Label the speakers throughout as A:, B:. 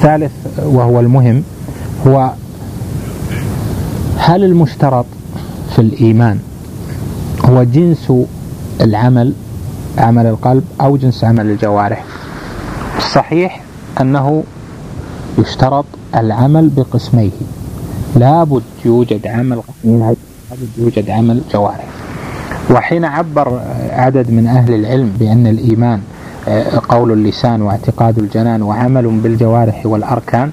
A: الثالث وهو المهم هو هل المشترط في الإيمان هو جنس العمل عمل القلب أو جنس عمل الجوارح؟ الصحيح أنه يشترط العمل بقسميه. لابد يوجد عمل لابد يوجد عمل جوارح. وحين عبر عدد من أهل العلم بأن الإيمان قول اللسان واعتقاد الجنان وعمل بالجوارح والأركان.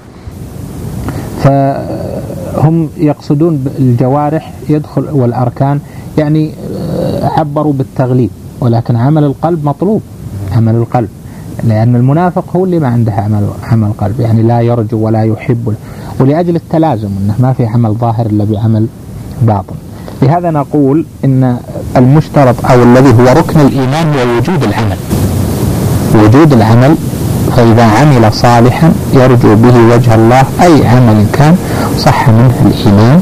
A: فهم يقصدون الجوارح يدخل والأركان يعني عبروا بالتغليب ولكن عمل القلب مطلوب عمل القلب لأن المنافق هو اللي ما عنده عمل عمل قلب يعني لا يرجو ولا يحب. ولأجل التلازم أنه ما في عمل ظاهر إلا بعمل باطن. لهذا نقول إن المشترط أو الذي هو ركن الإيمان هو وجود العمل. وجود العمل فإذا عمل صالحا يرجو به وجه الله أي عمل كان صح منه الإيمان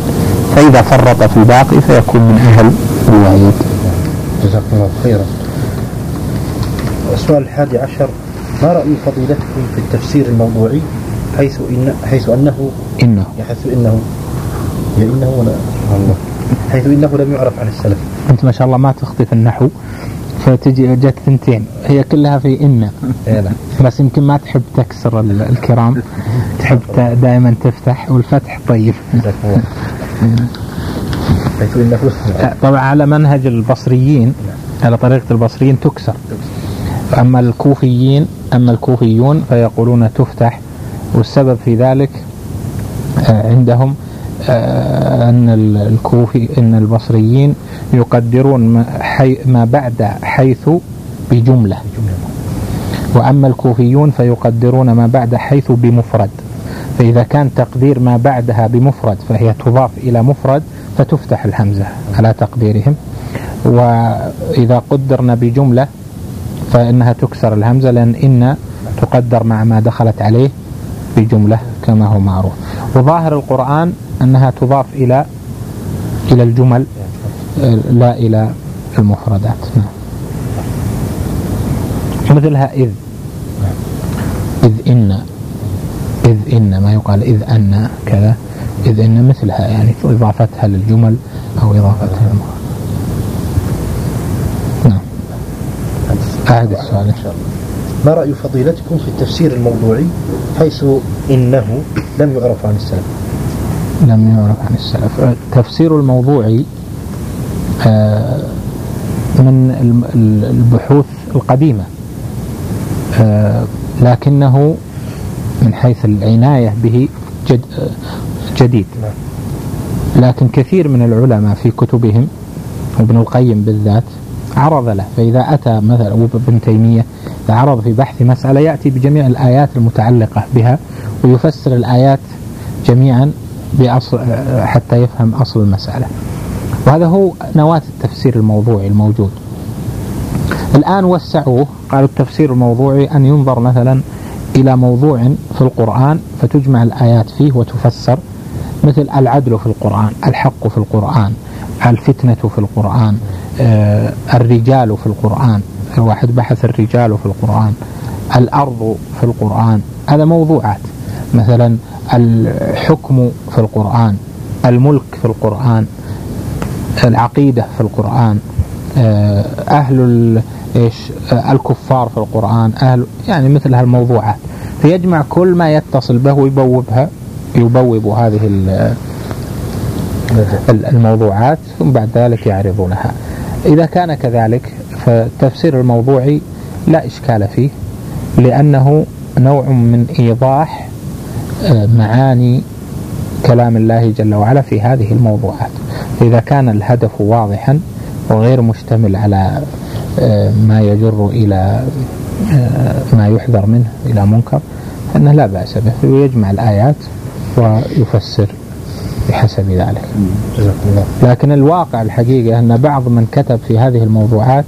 A: فإذا فرط في الباقي فيكون من أهل الوعيد.
B: جزاكم الله خيرا. السؤال الحادي عشر ما رأي فضيلتكم في التفسير الموضوعي؟ حيث إن حيث أنه
A: إنه.
B: حيث إنه يا إنه ولا الله. حيث إنه لم يعرف عن السلف.
A: أنت ما شاء الله ما تخطي في النحو. فتجي جت ثنتين. هي كلها في إن
B: إيه،.
A: بس يمكن ما تحب تكسر الكرام. تحب دائما تفتح والفتح طيب. طبعا على منهج البصريين على طريقة البصريين تكسر. أما الكوفيين أما الكوفيون فيقولون تفتح والسبب في ذلك آه، عندهم أن الكوفي أن البصريين يقدرون ما بعد حيث بجملة. وأما الكوفيون فيقدرون ما بعد حيث بمفرد. فإذا كان تقدير ما بعدها بمفرد فهي تضاف إلى مفرد فتفتح الهمزة على تقديرهم. وإذا قدرنا بجملة فإنها تكسر الهمزة لأن إن تقدر مع ما دخلت عليه بجملة كما هو معروف. وظاهر القرآن أنها تضاف إلى إلى الجمل لا إلى المفردات. نعم مثلها إذ إذ إن إذ إن ما يقال إذ أن كذا إذ إن مثلها يعني إضافتها للجمل أو إضافتها للمفرد. نعم. أعد السؤال. إن شاء الله
B: ما رأي فضيلتكم في التفسير الموضوعي حيث إنه لم يعرف عن السلف؟
A: لم يعرف عن السلف. التفسير الموضوعي آه، من البحوث القديمة آه، لكنه من حيث العناية به جد جديد. لكن كثير من العلماء في كتبهم وابن القيم بالذات عرض له. فإذا أتى مثلا ابن تيمية عرض في بحث مسألة يأتي بجميع الآيات المتعلقة بها ويفسر الآيات جميعا. بأصل حتى يفهم أصل المسألة. وهذا هو نواة التفسير الموضوعي الموجود. الآن وسعوه قالوا التفسير الموضوعي أن ينظر مثلا إلى موضوع في القرآن فتجمع الآيات فيه وتفسر مثل العدل في القرآن الحق في القرآن الفتنة في القرآن آه الرجال في القرآن الواحد بحث الرجال في القرآن الأرض في القرآن هذا موضوعات. مثلا الحكم في القرآن الملك في القرآن العقيدة في القرآن آه، أهل إيش آه، الكفار في القرآن أهل يعني مثل هالموضوعات. فيجمع كل ما يتصل به ويبوبها يبوب هذه الموضوعات ثم بعد ذلك يعرضونها. إذا كان كذلك فالتفسير الموضوعي لا إشكال فيه لأنه نوع من إيضاح معاني كلام الله جل وعلا في هذه الموضوعات. إذا كان الهدف واضحا وغير مشتمل على آه، ما يجر إلى آه، ما يحذر منه إلى منكر فإنه لا بأس به. ويجمع الآيات ويفسر بحسب ذلك. لكن الواقع الحقيقة أن بعض من كتب في هذه الموضوعات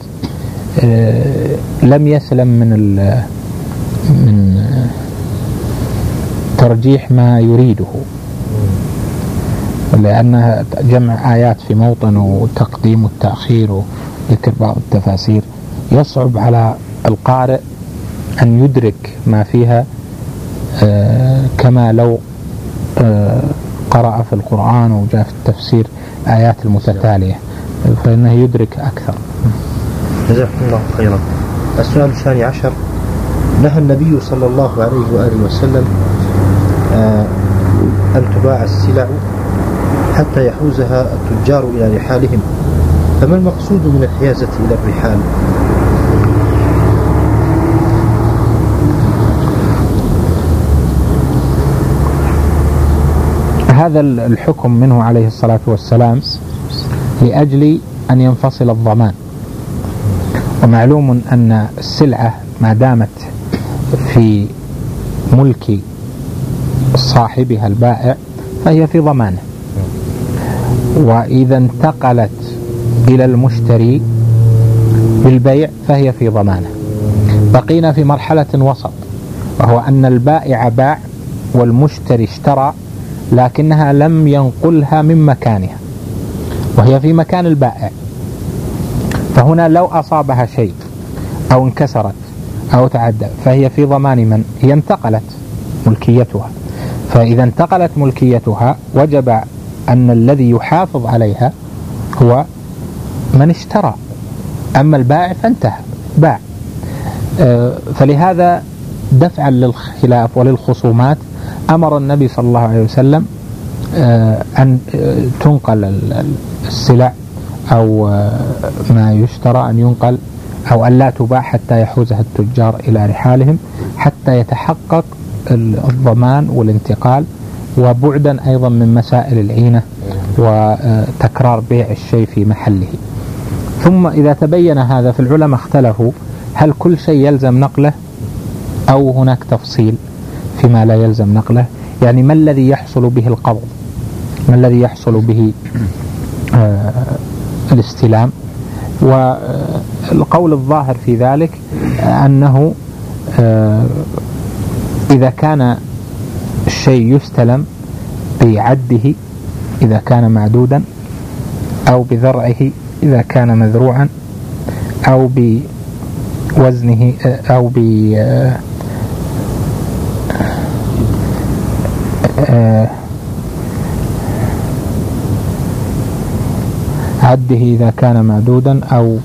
A: لم يسلم من من ترجيح ما يريده. لأنها جمع آيات في موطن وتقديم والتأخير وذكر بعض التفاسير يصعب على القارئ أن يدرك ما فيها آه، كما لو آه، قرأ في القرآن أو جاء في التفسير آيات المتتالية فإنه يدرك أكثر.
B: جزاكم الله خيرا. السؤال الثاني عشر نهى النبي صلى الله عليه وآله وسلم أن تباع السلع حتى يحوزها التجار إلى رحالهم. فما المقصود من الحيازة إلى الرحال؟
A: هذا الحكم منه عليه الصلاة والسلام لأجل أن ينفصل الضمان. ومعلوم أن السلعة ما دامت في ملك صاحبها البائع فهي في ضمانه. وإذا انتقلت إلى المشتري بالبيع فهي في ضمانه. بقينا في مرحلة وسط وهو أن البائع باع والمشتري اشترى لكنها لم ينقلها من مكانها وهي في مكان البائع. فهنا لو أصابها شيء أو انكسرت أو تعدى فهي في ضمان من؟ هي انتقلت ملكيتها. فإذا انتقلت ملكيتها وجب أن الذي يحافظ عليها هو من اشترى. أما البائع فانتهى. باع. آه، فلهذا دفعا للخلاف وللخصومات أمر النبي صلى الله عليه وسلم آه، أن آه، تنقل السلع أو ما يشترى أن ينقل أو أن لا تباع حتى يحوزها التجار إلى رحالهم حتى يتحقق الضمان والانتقال وبعدا أيضا من مسائل العينة وتكرار بيع الشيء في محله. ثم إذا تبين هذا في العلماء اختلفوا هل كل شيء يلزم نقله أو هناك تفصيل فيما لا يلزم نقله. يعني ما الذي يحصل به القبض؟ ما الذي يحصل به آه الاستلام؟ والقول الظاهر في ذلك أنه آه إذا كان الشيء يستلم بعده إذا كان معدودا أو بذرعه إذا كان مذروعا أو بوزنه أو ب عده إذا كان معدودا أو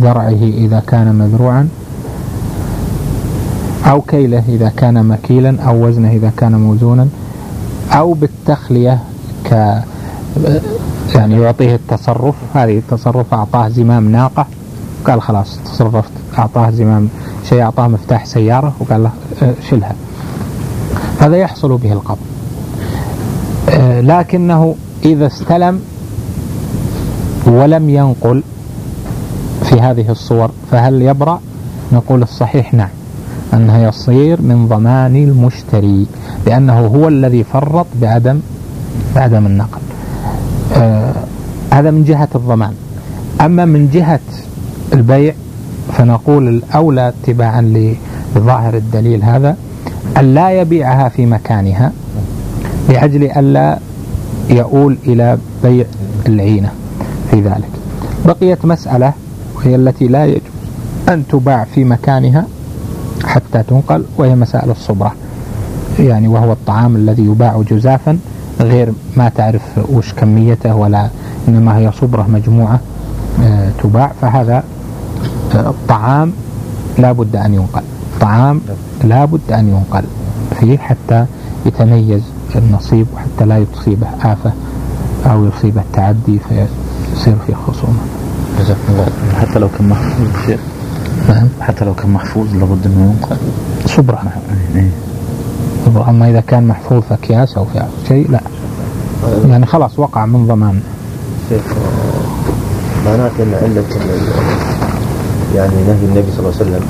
A: ذرعه إذا كان مذروعا أو كيله إذا كان مكيلا أو وزنه إذا كان موزونا أو بالتخلية ك يعني يعطيه التصرف. هذه التصرف أعطاه زمام ناقة. قال خلاص تصرفت. أعطاه زمام شيء أعطاه مفتاح سيارة وقال له أه، شلها هذا يحصل به القبض. أه، لكنه إذا استلم ولم ينقل في هذه الصور فهل يبرأ؟ نقول الصحيح نعم. أنه يصير من ضمان المشتري لأنه هو الذي فرط بعدم بعدم النقل. آه هذا من جهة الضمان. أما من جهة البيع فنقول الأولى اتباعا لظاهر الدليل هذا أن لا يبيعها في مكانها لأجل ألا يؤول إلى بيع العينة في ذلك. بقيت مسألة وهي التي لا يجوز أن تباع في مكانها. حتى تنقل وهي مسائل الصبرة. يعني وهو الطعام الذي يباع جزافا غير ما تعرف وش كميته ولا إنما هي صبرة مجموعة آه، تباع. فهذا آه، الطعام لا بد أن ينقل. طعام لا بد أن ينقل. فيه حتى يتميز النصيب وحتى لا يصيبه آفة أو يصيبه التعدي فيصير في خصومة.
B: جزاكم الله
C: حتى لو كان محفوظ
A: نعم
C: حتى لو كان محفوظ لابد إنه ينقل.
A: صبرة
C: إيه.
A: أما إذا كان محفوظ في أكياس أو في شيء لا. يعني خلاص وقع من ضمان.
B: شيخ معناته إن علة يعني نهي النبي صلى الله عليه وسلم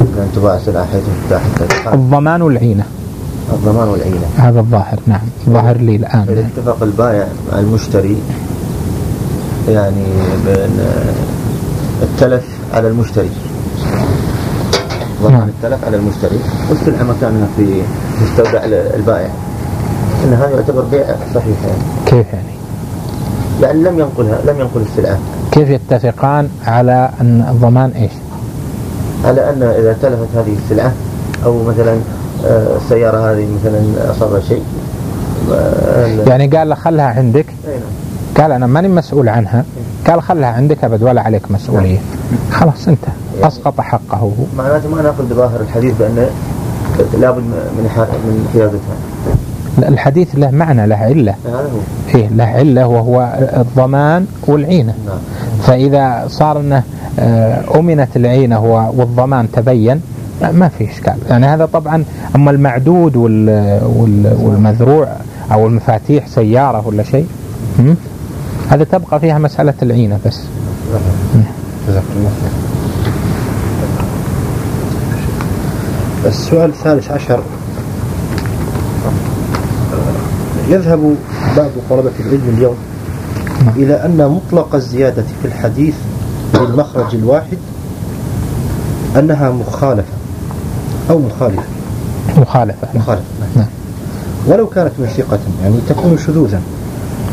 B: أن تباع سلعة حيث حتى
A: الضمان والعينة.
B: الضمان والعينة.
A: هذا الظاهر نعم. ظاهر لي الآن.
B: إذا اتفق البائع مع المشتري يعني بأن التلف على المشتري. ضمان
A: نعم.
B: التلف على المشتري. والسلعة مكانها في مستودع البائع. إن هذا يعتبر بيع صحيح يعني.
A: كيف يعني؟
B: لأن لم ينقلها لم ينقل السلعة.
A: كيف يتفقان على أن الضمان إيش؟
B: على أن إذا تلفت هذه السلعة أو مثلا آه، السيارة هذه مثلا أصابها شيء آه،
A: يعني قال له خلها عندك؟
B: نعم.
A: قال أنا ماني مسؤول عنها. قال خلها عندك أبد ولا عليك مسؤولية. خلاص انتهى أسقط حقه. هو
B: معناته ما نأخذ بظاهر الحديث بأن لابد من من حيازتها
A: الحديث له معنى له علة. إيه له علة وهو الضمان والعينة.
B: نعم.
A: فإذا صار أنه آه، أمنت العينة والضمان تبين ما في إشكال. يعني هذا طبعا أما المعدود وال- وال- والمذروع أو المفاتيح سيارة ولا شيء؟ هذا تبقى فيها مسألة العينة بس.
B: جزاك الله خير. السؤال الثالث عشر. يذهب بعض طلبة العلم اليوم إلى أن مطلق الزيادة في الحديث بالمخرج الواحد أنها مخالفة أو مخالفة.
A: مخالفة.
B: مخالفة.
A: نعم.
B: ولو كانت من ثقة يعني تكون شذوذا.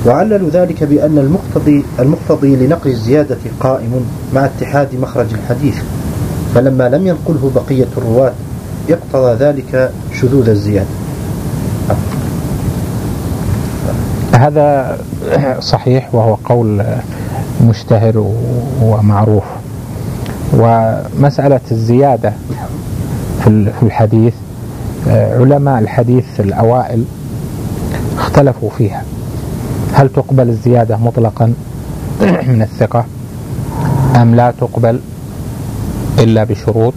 B: وعللوا ذلك بأن المقتضي المقتضي لنقل الزيادة قائم مع اتحاد مخرج الحديث. فلما لم ينقله بقية الرواة يقتضى ذلك شذوذ الزيادة.
A: هذا صحيح وهو قول مشتهر ومعروف. ومسألة الزيادة في ال- في الحديث آه، علماء الحديث الأوائل اختلفوا فيها. هل تقبل الزيادة مطلقا من الثقة؟ أم لا تقبل إلا بشروط؟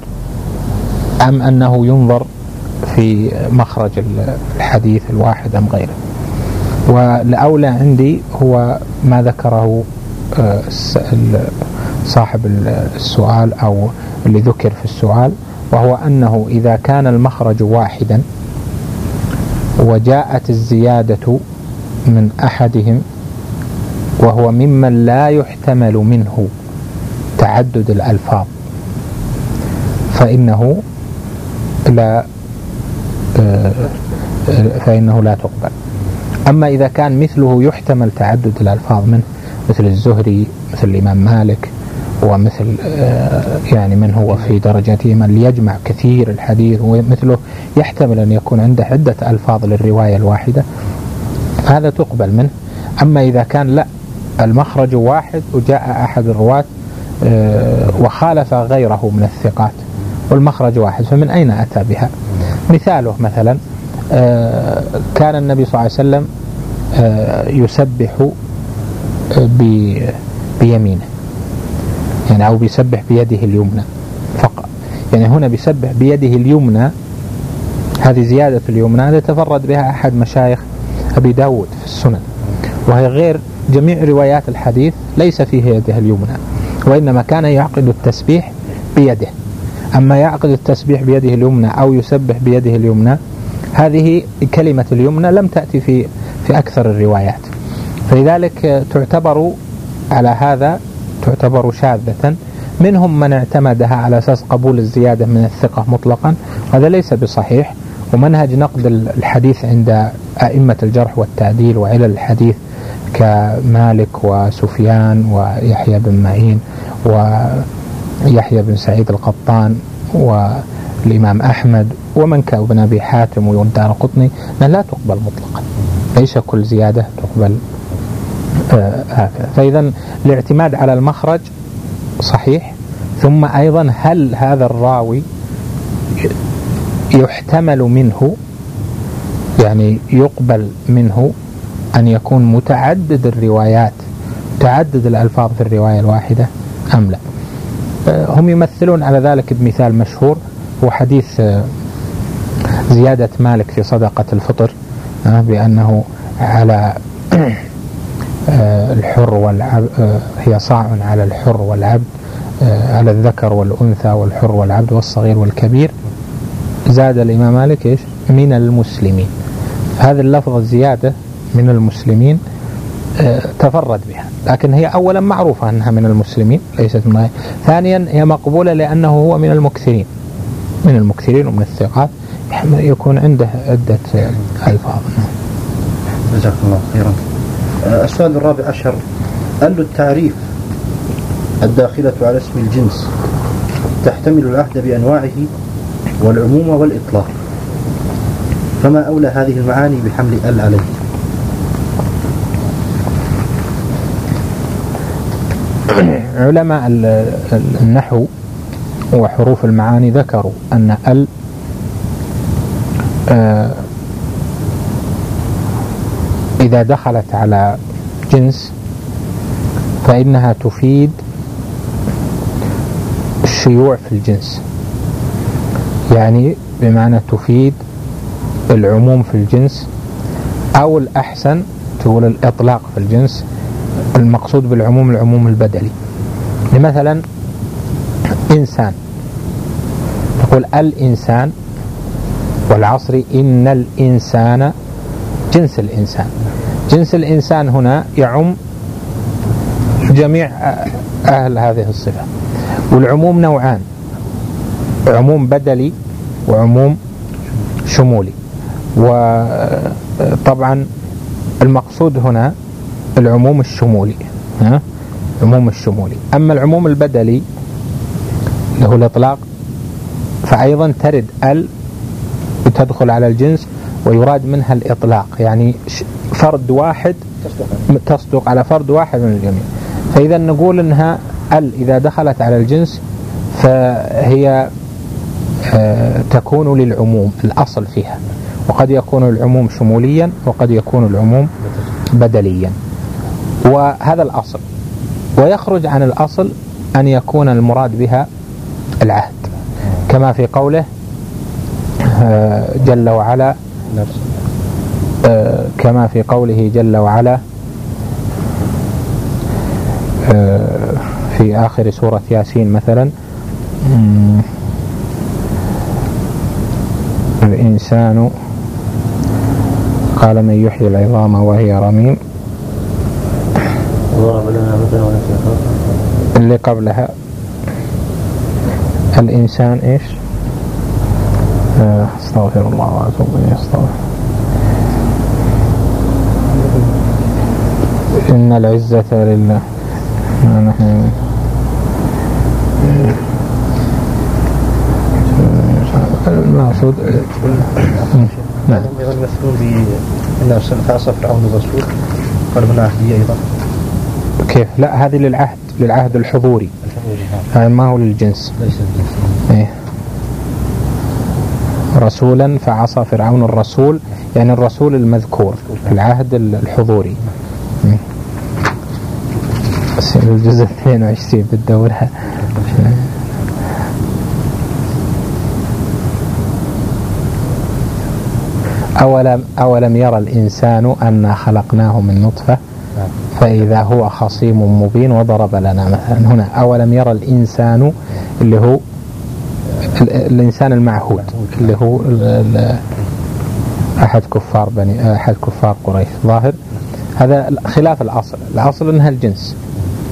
A: أم أنه ينظر في مخرج ال- الحديث الواحد أم غيره؟ والأولى عندي هو ما ذكره آه، صاحب ال- السؤال أو اللي ذكر في السؤال وهو أنه إذا كان المخرج واحدا وجاءت الزيادة من أحدهم وهو ممن لا يحتمل منه تعدد الألفاظ. فإنه لا آه، فإنه لا تقبل. أما إذا كان مثله يحتمل تعدد الألفاظ منه مثل الزهري مثل الإمام مالك ومثل آه، يعني من هو في درجته من يجمع كثير الحديث ومثله يحتمل أن يكون عنده عدة ألفاظ للرواية الواحدة. هذا تقبل منه. أما إذا كان لا المخرج واحد وجاء أحد الرواة آه، وخالف غيره من الثقات والمخرج واحد فمن أين أتى بها؟ مثاله مثلا آه، كان النبي صلى الله عليه وسلم آه، يسبح بيمينه يعني أو بيسبح بيده اليمنى فقط. يعني هنا بيسبح بيده اليمنى هذه زيادة اليمنى هذا تفرد بها أحد مشايخ أبي داود في السنن. وهي غير جميع روايات الحديث ليس فيه يده اليمنى وإنما كان يعقد التسبيح بيده. أما يعقد التسبيح بيده اليمنى أو يسبح بيده اليمنى هذه كلمة اليمنى لم تأتي في في أكثر الروايات. فلذلك تعتبر على هذا تعتبر شاذة. منهم من اعتمدها على أساس قبول الزيادة من الثقة مطلقا وهذا ليس بصحيح. ومنهج نقد الحديث عند أئمة الجرح والتعديل وعلل الحديث كمالك وسفيان ويحيى بن معين ويحيى بن سعيد القطان والإمام أحمد ومن كابن أبي حاتم والدار قطني لا تقبل مطلقا. ليس كل زيادة تقبل آه، هكذا. فإذا الاعتماد على المخرج صحيح ثم أيضا هل هذا الراوي يحتمل منه يعني يقبل منه أن يكون متعدد الروايات تعدد الألفاظ في الرواية الواحدة أم لا. آه، هم يمثلون على ذلك بمثال مشهور هو حديث آه، زيادة مالك في صدقة الفطر آه، بأنه على الحر والعبد هي صاع على الحر والعبد على الذكر والأنثى والحر والعبد والصغير والكبير. زاد الإمام مالك إيش؟ من المسلمين. هذه اللفظة الزيادة من المسلمين آه، تفرد بها. لكن هي أولا معروفة أنها من المسلمين ليست من غير. ثانيا هي مقبولة لأنه هو من المكثرين. من المكثرين ومن الثقات. يكون عنده عدة ألفاظ.
B: جزاكم الله خيرا. آه، السؤال الرابع عشر. هل التعريف الداخلة على اسم الجنس تحتمل العهد بأنواعه؟ والعموم والإطلاق. فما أولى هذه المعاني بحمل ال عليه.
A: علماء النحو وحروف المعاني ذكروا أن ال آه، إذا دخلت على جنس فإنها تفيد الشيوع في الجنس. يعني بمعنى تفيد العموم في الجنس أو الأحسن تقول الإطلاق في الجنس المقصود بالعموم العموم البدلي مثلا إنسان. تقول الإنسان والعصر إن الإنسان جنس الإنسان. جنس الإنسان هنا يعم جميع أهل هذه الصفة. والعموم نوعان. عموم بدلي وعموم شمولي. وطبعا المقصود هنا العموم الشمولي ها؟ العموم الشمولي. أما العموم البدلي اللي هو الإطلاق فأيضا ترد ال تدخل على الجنس ويراد منها الإطلاق. يعني فرد واحد تصدق. على فرد واحد من الجميع. فإذا نقول أنها ال إذا دخلت على الجنس فهي آه، تكون للعموم الأصل فيها. وقد يكون العموم شموليا وقد يكون العموم بدليا. وهذا الأصل. ويخرج عن الأصل أن يكون المراد بها العهد. كما في قوله آه، جل وعلا آه، كما في قوله جل وعلا آه، في آخر سورة ياسين مثلا الإنسان قال من يحيي العظام وهي رميم. اللي قبلها. الإنسان إيش؟ آه، أستغفر الله وأتوب إليه أستغفر. إن العزة لله. نحن المقصود
B: نعم فعصى فرعون الرسول. قال من أيضا.
A: كيف لا هذه للعهد للعهد الحضوري. هذا ما هو للجنس.
B: ليس الجنس
A: إيه. رسولا فعصى فرعون الرسول يعني الرسول المذكور العهد الحضوري. الجزء 22 بالدورة؟ أولم, أولم يرى الإنسان أنا خلقناه من نطفة؟ فإذا هو خصيم مبين وضرب لنا مثلا. هنا أولم يرى الإنسان اللي هو الإنسان المعهود اللي هو أحد كفار بني أحد كفار قريش. ظاهر؟ هذا خلاف الأصل. الأصل أنها الجنس.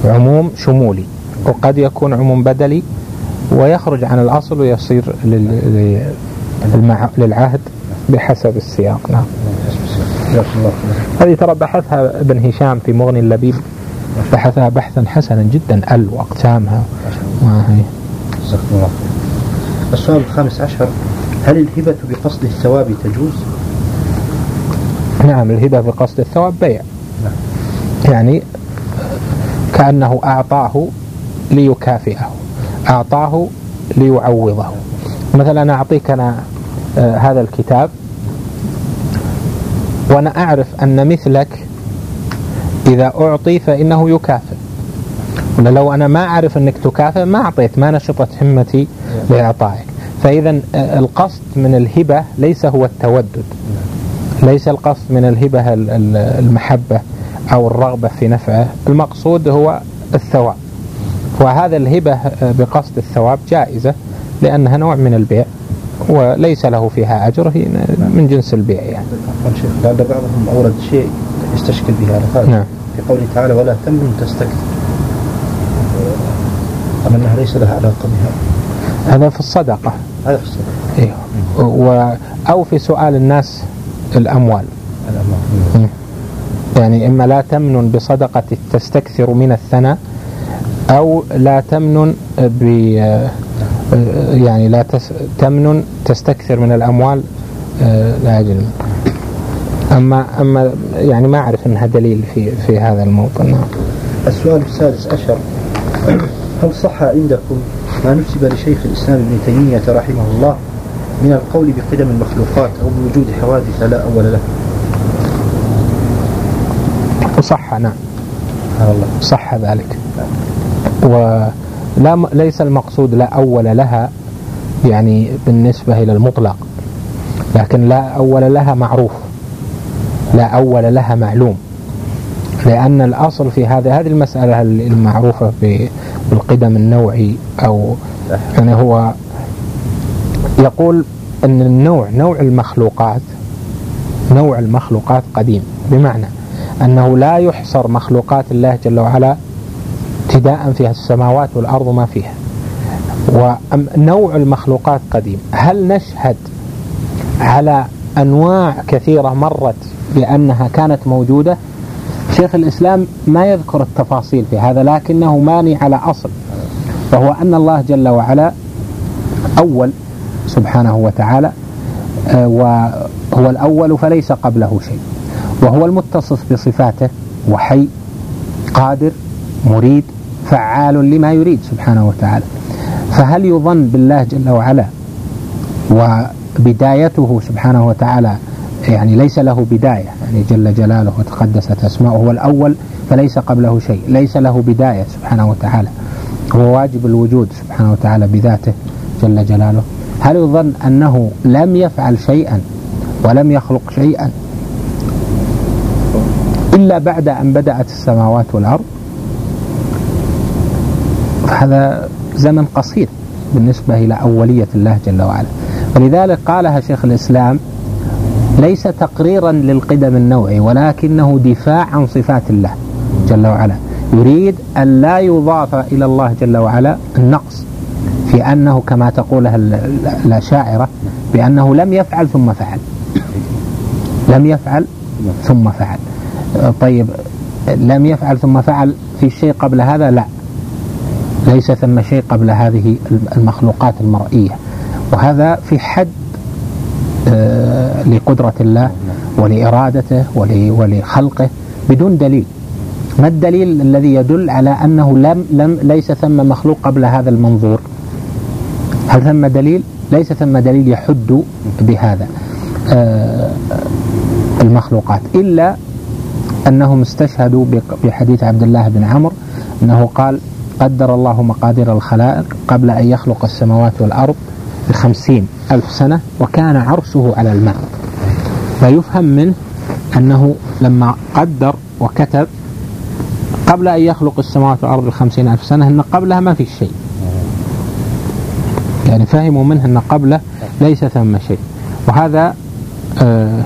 A: عموم شمولي. وقد يكون عموم بدلي ويخرج عن الأصل ويصير للعهد. بحسب السياق نعم. هذه ترى بحثها ابن هشام في مغني اللبيب بحثها بحثا حسنا جدا ال واقسامها
B: وهي الله السؤال الخامس عشر هل الهبة بقصد الثواب تجوز؟
A: نعم الهبة بقصد الثواب بيع. نعم. يعني كأنه أعطاه ليكافئه أعطاه ليعوضه. مثلا أعطيك أنا هذا الكتاب. وأنا أعرف أن مثلك إذا أعطي فإنه يكافئ. ولا لو أنا ما أعرف أنك تكافئ ما أعطيت ما نشطت همتي لإعطائك. فإذا آه، القصد من الهبة ليس هو التودد. ليس القصد من الهبة المحبة أو الرغبة في نفعه. المقصود هو الثواب. وهذا الهبة آه، بقصد الثواب جائزة لأنها نوع من البيع. وليس له فيها أجر هي من جنس البيع يعني.
B: شيخ لعل بعضهم أورد شيء يستشكل به هذا نعم. في قوله تعالى ولا تمن تستكثر. أم أنها ليس لها علاقة بها.
A: هذا في الصدقة.
B: هذا في الصدقة.
A: إيه. و أو في سؤال الناس الأموال. الأموال. يعني إما لا تمنن بصدقة تستكثر من الثناء أو لا تمنن آه، يعني لا تس تمنن تستكثر من الأموال آه، لا أجل أما أما يعني ما أعرف أنها دليل في في هذا الموطن. نعم.
B: السؤال السادس عشر. هل صح عندكم ما نسب لشيخ الإسلام ابن تيمية رحمه الله من القول بقدم المخلوقات أو بوجود حوادث لا أول لها
A: صح نعم.
B: الله.
A: صح ذلك. ولا م- ليس المقصود لا أول لها يعني بالنسبة إلى المطلق لكن لا أول لها معروف لا أول لها معلوم لأن الأصل في هذا هذه المسألة المعروفة بالقدم النوعي أو يعني هو يقول أن النوع نوع المخلوقات نوع المخلوقات قديم بمعنى أنه لا يحصر مخلوقات الله جل وعلا ابتداء فيها السماوات والأرض ما فيها. ونوع المخلوقات قديم. هل نشهد على أنواع كثيرة مرت بأنها كانت موجودة؟ شيخ الإسلام ما يذكر التفاصيل في هذا لكنه ماني على أصل. وهو أن الله جل وعلا أول سبحانه وتعالى آه، وهو الأول فليس قبله شيء. وهو المتصف بصفاته وحي قادر مريد فعال لما يريد سبحانه وتعالى. فهل يظن بالله جل وعلا وبدايته سبحانه وتعالى يعني ليس له بداية؟ يعني جل جلاله وتقدست أسماؤه هو الأول فليس قبله شيء ليس له بداية سبحانه وتعالى. هو واجب الوجود سبحانه وتعالى بذاته جل جلاله. هل يظن أنه لم يفعل شيئا ولم يخلق شيئا إلا بعد أن بدأت السماوات والأرض؟ هذا زمن قصير بالنسبة إلى أولية الله جل وعلا. ولذلك قالها شيخ الإسلام ليس تقريرا للقدم النوعي ولكنه دفاع عن صفات الله جل وعلا. يريد أن لا يضاف إلى الله جل وعلا النقص في أنه كما تقوله ال- ال- الأشاعرة بأنه لم يفعل ثم فعل. لم يفعل ثم فعل. طيب لم يفعل ثم فعل في شيء قبل هذا؟ لا. ليس ثم شيء قبل هذه المخلوقات المرئية. وهذا في حد آه، لقدرة الله ولإرادته ول- ولخلقه بدون دليل. ما الدليل الذي يدل على أنه لم, لم ليس ثم مخلوق قبل هذا المنظور؟ هل ثم دليل؟ ليس ثم دليل يحد بهذا آه، المخلوقات. إلا أنهم استشهدوا بحديث عبد الله بن عمرو أنه قال قدر الله مقادير الخلائق قبل أن يخلق السماوات والأرض بخمسين ألف سنة وكان عرشه على الماء. فيفهم منه أنه لما قدر وكتب قبل أن يخلق السماوات والأرض بخمسين ألف سنة أن قبلها ما في شيء. يعني فهموا منه أن قبله ليس ثم شيء. وهذا آه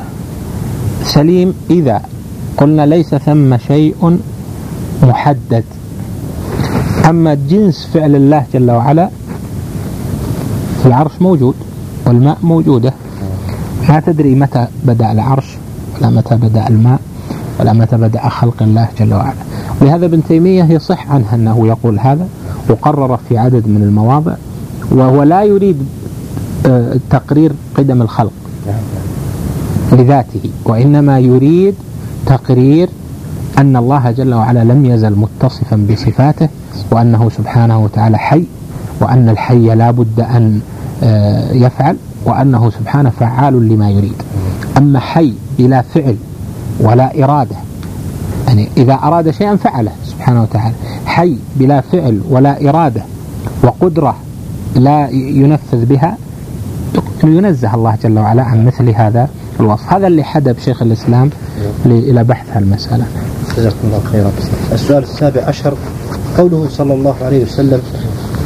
A: سليم إذا قلنا ليس ثم شيء محدد. أما جنس فعل الله جل وعلا العرش موجود والماء موجودة. ما تدري متى بدأ العرش ولا متى بدأ الماء ولا متى بدأ خلق الله جل وعلا. ولهذا ابن تيمية يصح عنه أنه يقول هذا وقرر في عدد من المواضع وهو لا يريد آه، تقرير قدم الخلق لذاته وإنما يريد تقرير أن الله جل وعلا لم يزل متصفا بصفاته وأنه سبحانه وتعالى حي وأن الحي لا بد أن آه، يفعل وأنه سبحانه فعال لما يريد. أما حي بلا فعل ولا إرادة يعني إذا أراد شيئا فعله سبحانه وتعالى. حي بلا فعل ولا إرادة وقدرة لا ينفذ بها ينزه الله جل وعلا عن مثل هذا الوصف. هذا اللي حدب شيخ الإسلام إلى بحث هالمسألة.
B: جزاكم الله خيرا. السؤال السابع عشر. قوله صلى الله عليه وسلم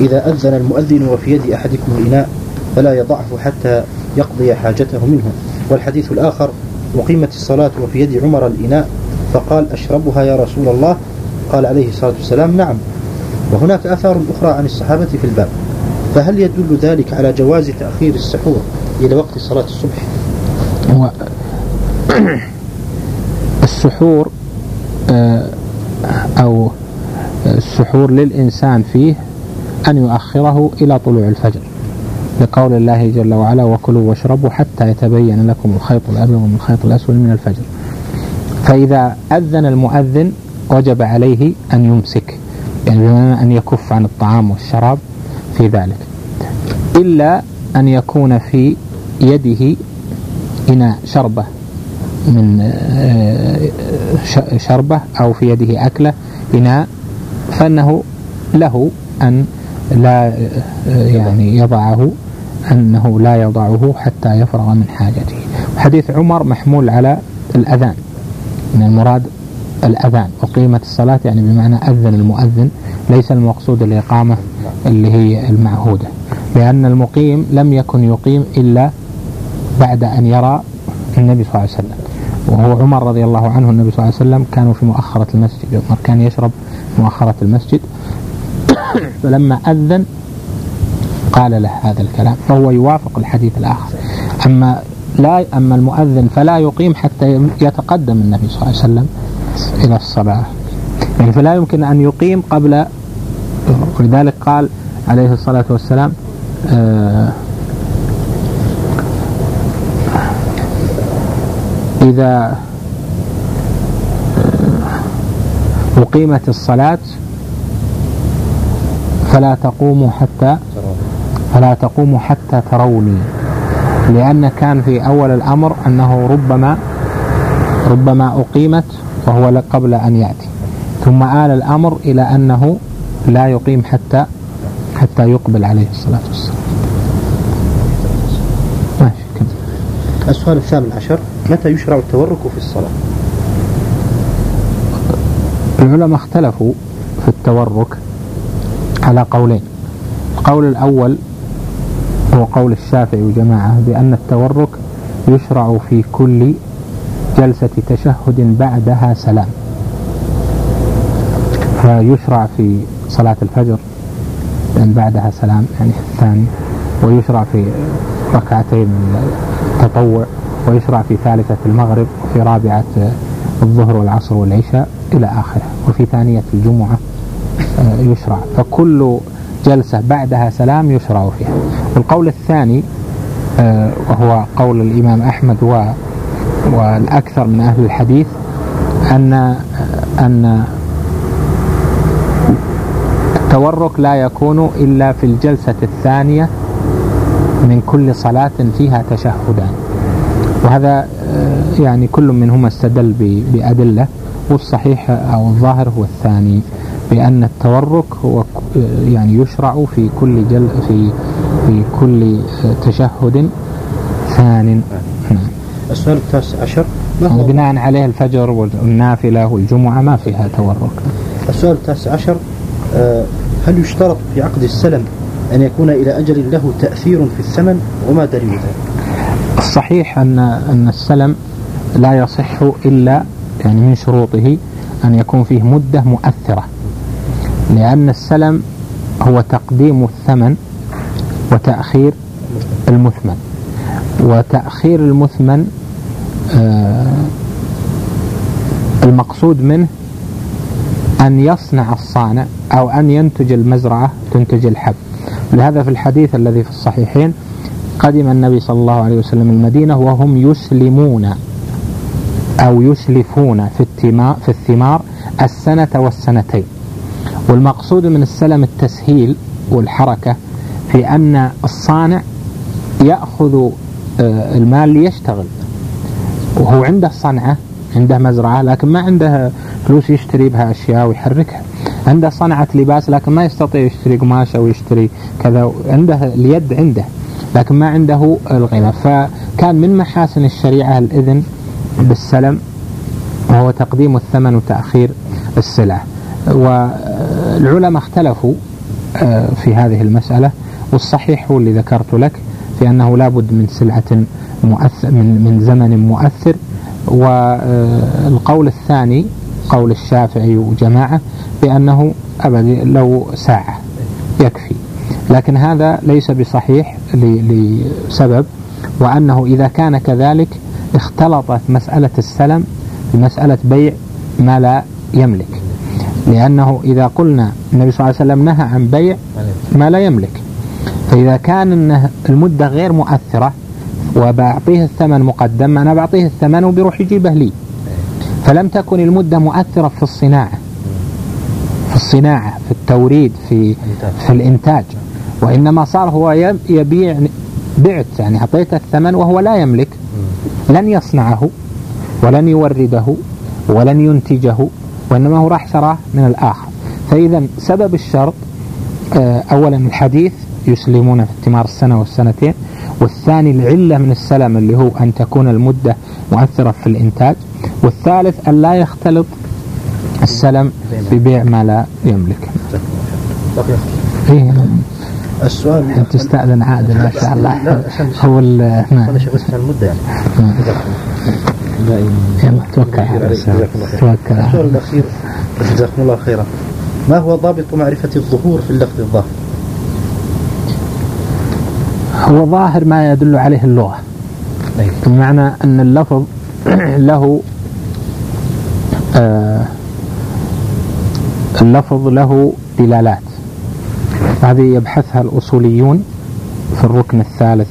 B: إذا أذن المؤذن وفي يد أحدكم الإناء فلا يضعه حتى يقضي حاجته منه. والحديث الآخر أقيمت الصلاة وفي يد عمر الإناء فقال أشربها يا رسول الله؟ قال عليه الصلاة والسلام نعم. وهناك آثار أخرى عن الصحابة في الباب فهل يدل ذلك على جواز تأخير السحور إلى وقت صلاة الصبح؟
A: هو السحور آه، أو السحور للإنسان فيه أن يؤخره إلى طلوع الفجر. لقول الله جل وعلا وكلوا واشربوا حتى يتبين لكم الخيط الأبيض من الخيط الأسود من الفجر. فإذا أذن المؤذن وجب عليه أن يمسك يعني بمعنى أن يكف عن الطعام والشراب في ذلك. إلا أن يكون في يده إناء شربة من آه، شربة أو في يده أكلة إناء فإنه له أن لا يعني يضعه أنه لا يضعه حتى يفرغ من حاجته. حديث عمر محمول على الأذان. من المراد الأذان أقيمت الصلاة يعني بمعنى أذن المؤذن ليس المقصود الإقامة اللي هي المعهودة. لأن المقيم لم يكن يقيم إلا بعد أن يرى النبي صلى الله عليه وسلم. وهو عمر رضي الله عنه النبي صلى الله عليه وسلم كانوا في مؤخرة المسجد. عمر كان يشرب مؤخرة المسجد. فلما أذن قال له هذا الكلام فهو يوافق الحديث الآخر. أما لا أما المؤذن فلا يقيم حتى يتقدم النبي صلى الله عليه وسلم إلى الصلاة. يعني فلا يمكن أن يقيم قبل ولذلك قال عليه الصلاة والسلام آه إذا آه، أقيمت الصلاة فلا تقوموا حتى فلا تقوموا حتى تروني لأن كان في أول الأمر أنه ربما ربما أقيمت وهو قبل أن يأتي ثم آل الأمر إلى أنه لا يقيم حتى حتى يقبل عليه الصلاة والسلام
B: ماشي كم. السؤال الثامن عشر متى يشرع التورك في الصلاة
A: العلماء اختلفوا في التورك على قولين. القول الأول هو قول الشافعي وجماعة بأن التورك يشرع في كل جلسة تشهد بعدها سلام. فيشرع في صلاة الفجر لأن بعدها سلام يعني الثاني. ويشرع في ركعتين التطوع ويشرع في ثالثة المغرب وفي رابعة الظهر والعصر والعشاء. إلى آخره. وفي ثانية الجمعة آه، يشرع. فكل جلسة بعدها سلام يشرع فيها. والقول الثاني آه، وهو قول الإمام أحمد والأكثر من أهل الحديث أن أن التورك لا يكون إلا في الجلسة الثانية من كل صلاة فيها تشهدان. وهذا آه، يعني كل منهما استدل بأدلة. والصحيح أو الظاهر هو الثاني بأن التورك هو يعني يشرع في كل جل في في كل تشهد ثان.
B: السؤال التاسع عشر
A: بناء عليه الفجر والنافلة والجمعة ما فيها تورك.
B: السؤال التاسع عشر آه، هل يشترط في عقد السلم أن يكون إلى أجل له تأثير في الثمن؟ وما دليل ذلك؟
A: الصحيح أن أن السلم لا يصح إلا يعني من شروطه أن يكون فيه مدة مؤثرة لأن السلم هو تقديم الثمن وتأخير المثمن. وتأخير المثمن آه، المقصود منه أن يصنع الصانع أو أن ينتج المزرعة تنتج الحب. لهذا في الحديث الذي في الصحيحين قدم النبي صلى الله عليه وسلم المدينة وهم يسلمون. أو يسلفون في الثمار, في الثمار السنة والسنتين. والمقصود من السلم التسهيل والحركة في أن الصانع يأخذ آه، المال ليشتغل. وهو عنده صنعة عنده مزرعة لكن ما عنده فلوس يشتري بها أشياء ويحركها. عنده صنعة لباس لكن ما يستطيع يشتري قماش أو يشتري كذا. عنده اليد عنده لكن ما عنده الغنى. فكان من محاسن الشريعة الإذن بالسلم وهو تقديم الثمن وتأخير السلع. والعلماء اختلفوا آه، في هذه المسألة والصحيح هو اللي ذكرت لك في أنه لابد من سلعة مؤثر من, من زمن مؤثر. والقول الثاني قول الشافعي وجماعة بأنه أبدا لو ساعة يكفي. لكن هذا ليس بصحيح لسبب وأنه إذا كان كذلك اختلطت مسألة السلم بمسألة بيع ما لا يملك. لأنه إذا قلنا النبي صلى الله عليه وسلم نهى عن بيع ما لا يملك. فإذا كان المدة غير مؤثرة وبعطيه الثمن مقدم أنا بعطيه الثمن وبيروح يجيبه لي. فلم تكن المدة مؤثرة في الصناعة. في الصناعة في التوريد في في الإنتاج. وإنما صار هو يب- يبيع بعت يعني أعطيته الثمن وهو لا يملك. لن يصنعه ولن يورده ولن ينتجه وإنما هو راح شراه من الآخر. فإذا سبب الشرط آه، أولا الحديث يسلمون في ثمار السنة والسنتين والثاني العلة من السلم اللي هو أن تكون المدة مؤثرة في الإنتاج والثالث أن لا يختلط السلم ببيع ما لا يملك. إيه.
B: السؤال
A: أنت تستأذن عادل ما شاء الله هو ال- نعم.
B: أنا شغلت عن المدة يعني الله.
A: يلا توكل على. توكل على
B: السؤال. الأخير جزاكم الله خيرا ما هو ضابط معرفة الظهور في اللفظ الظاهر؟
A: هو ظاهر ما يدل عليه
B: أيوة.
A: بمعنى أن اللفظ له آه اللفظ له دلالات هذه يبحثها الأصوليون في الركن الثالث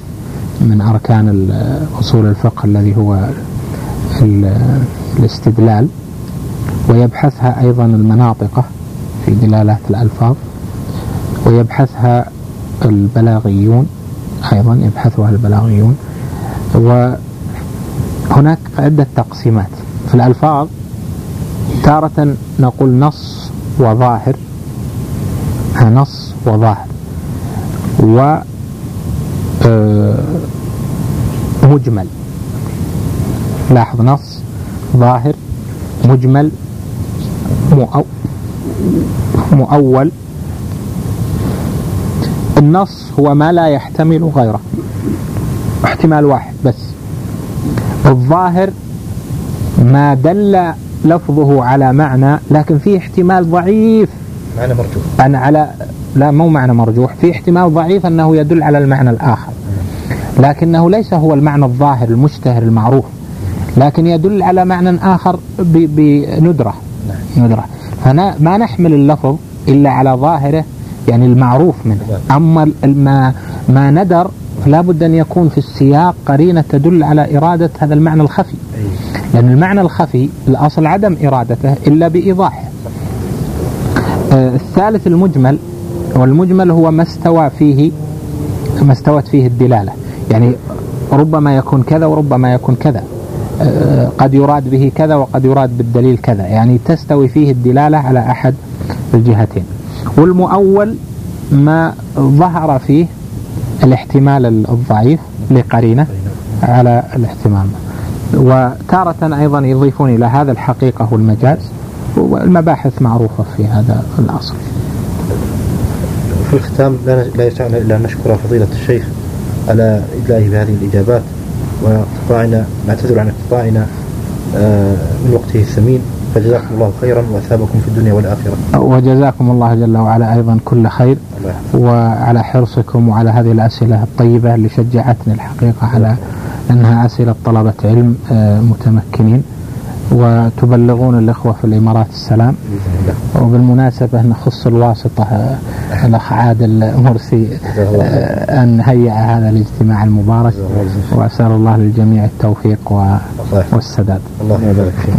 A: من أركان أصول الفقه الذي هو ال- الاستدلال. ويبحثها أيضا المناطقة في دلالات الألفاظ. ويبحثها البلاغيون أيضا يبحثها البلاغيون. وهناك عدة تقسيمات. في الألفاظ تارة نقول نص وظاهر نص وظاهر و آه، مجمل. لاحظ نص ظاهر مجمل مؤو- مؤول. النص هو ما لا يحتمل غيره. احتمال واحد بس. الظاهر ما دل لفظه على معنى لكن فيه احتمال ضعيف.
B: معنى مرجوح.
A: أن على لا مو معنى مرجوح. في احتمال ضعيف أنه يدل على المعنى الآخر. لكنه ليس هو المعنى الظاهر المشتهر المعروف. لكن يدل على معنى آخر بندرة. ندرة. فما ما نحمل اللفظ إلا على ظاهره يعني المعروف منه. أما ما ما ندر فلا بد أن يكون في السياق قرينة تدل على إرادة هذا المعنى الخفي. لأن المعنى الخفي الأصل عدم إرادته إلا بإيضاحه. آه، الثالث المجمل والمجمل هو ما استوى فيه ما استوت فيه الدلالة. يعني ربما يكون كذا وربما يكون كذا. آه، قد يراد به كذا وقد يراد بالدليل كذا. يعني تستوي فيه الدلالة على أحد الجهتين. والمؤول ما ظهر فيه الاحتمال الضعيف لقرينة على الاحتمال وتارة أيضا يضيفون إلى هذا الحقيقة والمجاز والمباحث معروفة في هذا الأصل.
B: في الختام لا لا يسعنا إلا أن نشكر فضيلة الشيخ على ادلائه بهذه الإجابات واقتطاعنا نعتذر عن اقتطاعنا آه، من وقته الثمين فجزاكم الله خيرا وأثابكم في الدنيا والآخرة.
A: وجزاكم الله جل وعلا أيضا كل خير. وعلى حرصكم وعلى هذه الأسئلة الطيبة اللي شجعتني الحقيقة على أنها أسئلة طلبة علم آه، متمكنين وتبلغون الإخوة في الإمارات السلام. وبالمناسبة نخص الواسطة الأخ عادل مرسي أن هيأ هذا الاجتماع المبارك. وأسأل الله للجميع التوفيق. والسداد
B: الله يبارك فيك.